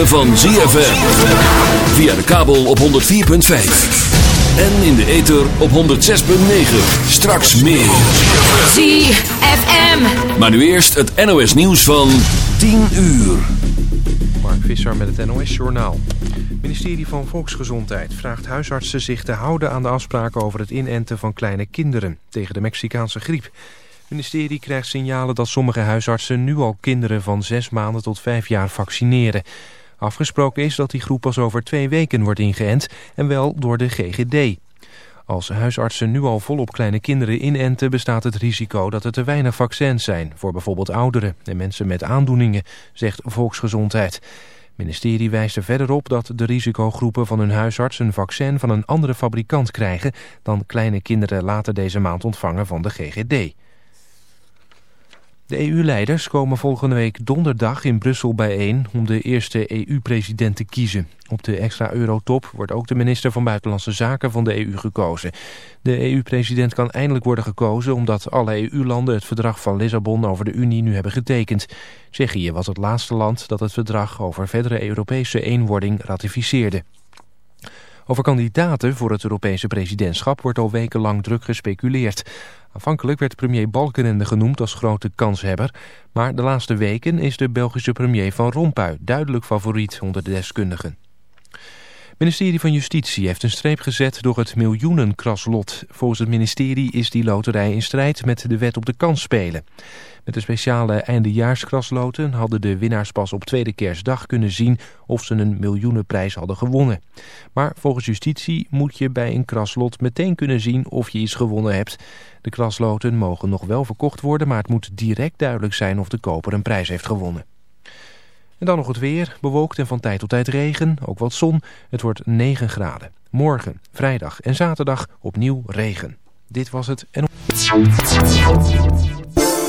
ritme van ZFM. Via de kabel op 104.5. En in de ether op 106.9. Straks meer. ZFM. Maar nu eerst het NOS nieuws van 10 uur. Mark Visser met het NOS Journaal. Het ministerie van Volksgezondheid vraagt huisartsen zich te houden aan de afspraken over het inenten van kleine kinderen tegen de Mexicaanse griep. Het ministerie krijgt signalen dat sommige huisartsen nu al kinderen van 6 maanden tot 5 jaar vaccineren. Afgesproken is dat die groep pas over twee weken wordt ingeënt en wel door de GGD. Als huisartsen nu al volop kleine kinderen inenten... bestaat het risico dat er te weinig vaccins zijn... voor bijvoorbeeld ouderen en mensen met aandoeningen, zegt Volksgezondheid. Het ministerie wijst er verder op dat de risicogroepen van hun huisarts... een vaccin van een andere fabrikant krijgen... dan kleine kinderen later deze maand ontvangen van de GGD. De EU-leiders komen volgende week donderdag in Brussel bijeen om de eerste EU-president te kiezen. Op de extra eurotop wordt ook de minister van Buitenlandse Zaken van de EU gekozen. De EU-president kan eindelijk worden gekozen omdat alle EU-landen het verdrag van Lissabon over de Unie nu hebben getekend. Tsjechië was het laatste land dat het verdrag over verdere Europese eenwording ratificeerde. Over kandidaten voor het Europese presidentschap wordt al wekenlang druk gespeculeerd. Aanvankelijk werd premier Balkenende genoemd als grote kanshebber, maar de laatste weken is de Belgische premier Van Rompuy duidelijk favoriet onder de deskundigen. Ministerie van Justitie heeft een streep gezet door het miljoenenkraslot. Volgens het ministerie is die loterij in strijd met de wet op de kansspelen. Met de speciale eindejaarskrasloten hadden de winnaars pas op tweede kerstdag kunnen zien of ze een miljoenenprijs hadden gewonnen. Maar volgens justitie moet je bij een kraslot meteen kunnen zien of je iets gewonnen hebt. De krasloten mogen nog wel verkocht worden, maar het moet direct duidelijk zijn of de koper een prijs heeft gewonnen. En dan nog het weer, bewolkt en van tijd tot tijd regen, ook wat zon. Het wordt 9 graden. Morgen, vrijdag en zaterdag opnieuw regen. Dit was het en...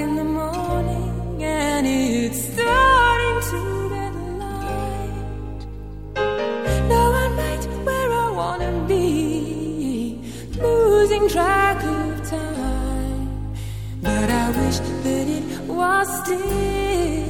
in the morning and it's starting to get light. Where I wanna be, losing track of time. But I wish that it was still.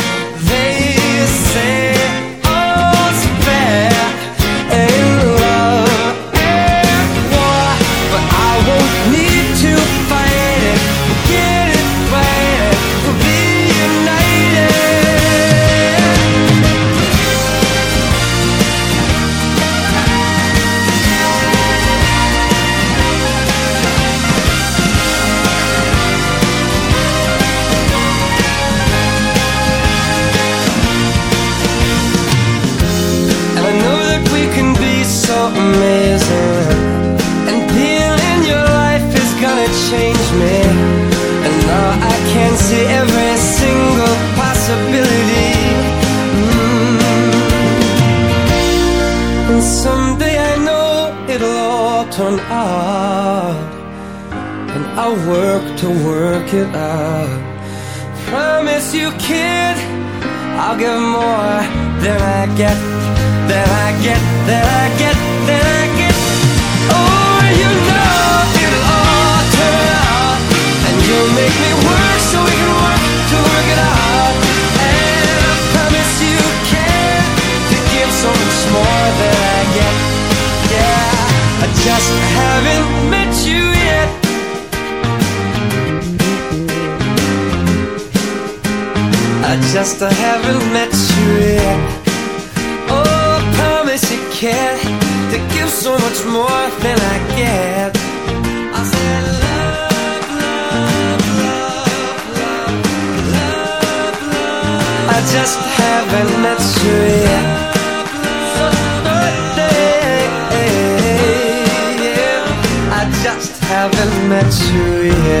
to you.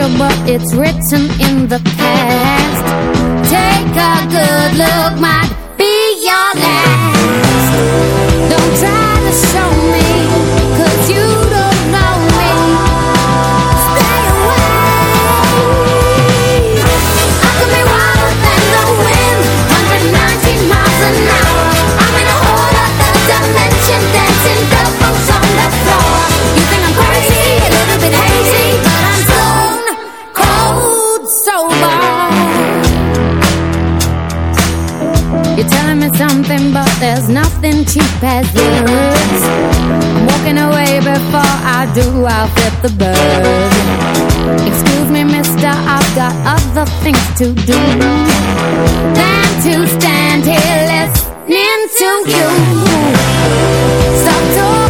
future, but it's written in the past. Take a good look, might be your last. do, I'll fit the bird. Excuse me, mister, I've got other things to do than to stand here listening to you. Stop talking.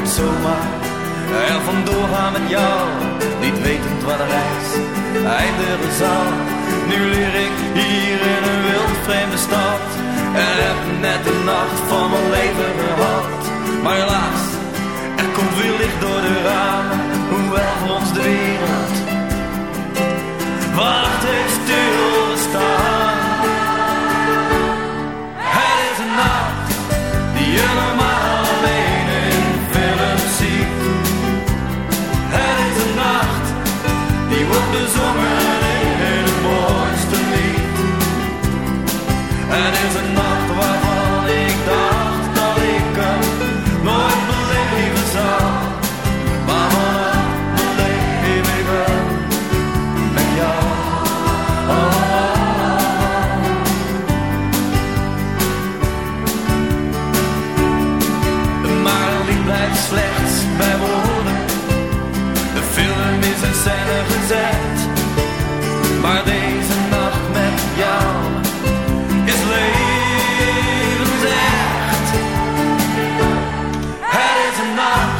Het zomaar er vandoor gaan met jou, niet wetend waar de reis eindigen zal. Nu leer ik hier in een wild vreemde stad en heb net de nacht van mijn leven gehad. Maar helaas, er komt weer licht door de ramen, hoewel voor ons de wereld wacht heeft stilgestaan. Het is een nacht die je normaal bezongen in het mooiste lied. Het is een nacht waarvan ik dacht dat ik hem nooit beleven zou. Maar vannacht beleef ik hem met jou. Oh. Maar een lied blijft slechts bij woorden. De film is in scène my